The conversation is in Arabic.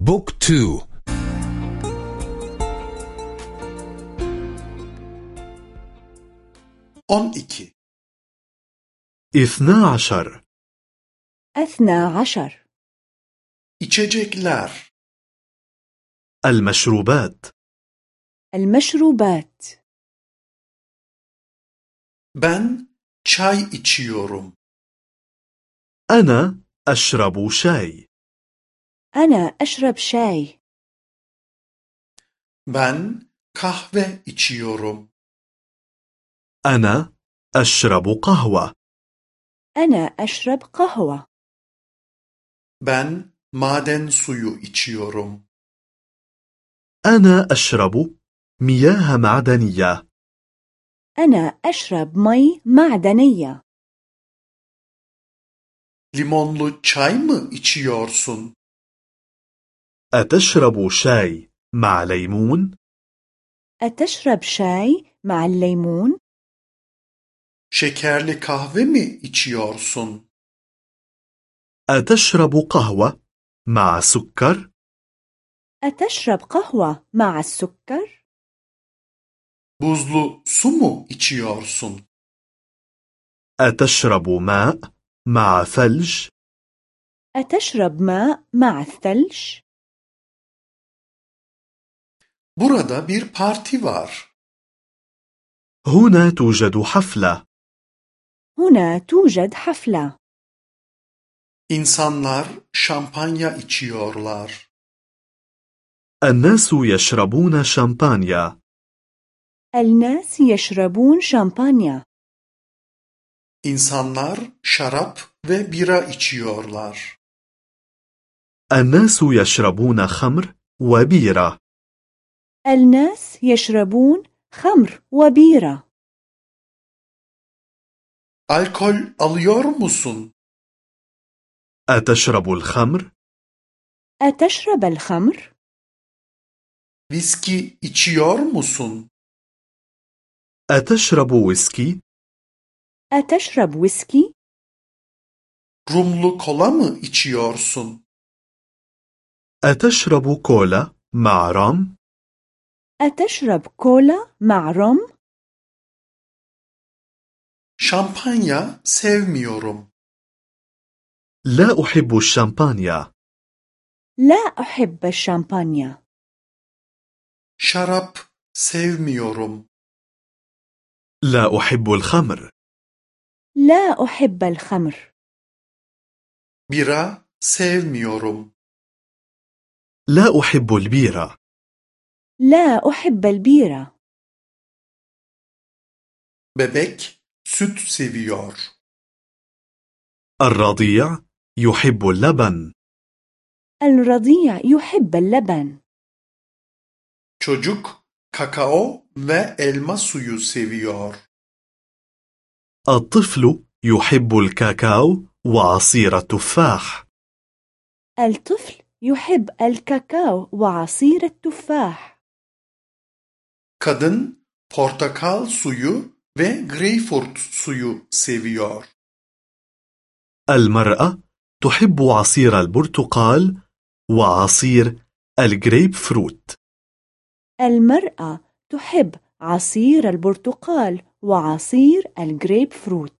بوك تو On iki. اثنا عشر أثنى عشر İçecekler. المشروبات المشروبات Ben çay içiyorum. أنا أشرب شاي أنا أشرب شاي Ben kahve içiyorum. أنا أشرب قهوة أنا أشرب قهوة Ben maden suyu içiyorum. أنا أشرب مياه معدنية أنا أشرب مي معدنية Limonlu çay mı içiyorsun? أتشرب شاي مع ليمون؟ أتشرب شاي مع الليمون؟ Şekerli kahve mi içiyorsun? أتشرب قهوة مع سكر؟ أتشرب قهوة مع السكر؟ Buzlu su mu içiyorsun? أتشرب ماء مع ثلج؟ أتشرب ماء مع الثلج؟ Burada bir parti var. هنا توجد حفلة هنا توجد حفلة İnsanlar şampanya içiyorlar. الناس يشربون شامبانيا الناس يشربون شامبانيا İnsanlar şarap ve bira içiyorlar. الناس يشربون خمر وبيرة الناس يشربون خمر وبيرة Alkol alıyor musun? أتشرب الخمر؟ أتشرب الخمر؟ Viski içiyor musun? أتشرب ويسكي؟ أتشرب ويسكي؟ Rumlu kola mı içiyorsun? أتشرب كولا مع رام؟ أتشرب كولا مع روم؟ Şampanya sevmiyorum. لا أحب الشامبانيا لا أحب الشامبانيا Şarap sevmiyorum. لا أحب الخمر لا أحب الخمر Bira sevmiyorum. لا أحب البيرة لا أحب البيرة. Bebek süt seviyor. الرضيع يحب اللبن. الرضيع يحب اللبن. Çocuk kakao ve elma suyu seviyor. الطفل يحب الكاكاو وعصير التفاح. الطفل يحب الكاكاو وعصير التفاح. Kadın portakal suyu ve greyfurt suyu seviyor. المرأة تحب عصير البرتقال وعصير الجريب فروت المرأة تحب عصير البرتقال وعصير الجريب فروت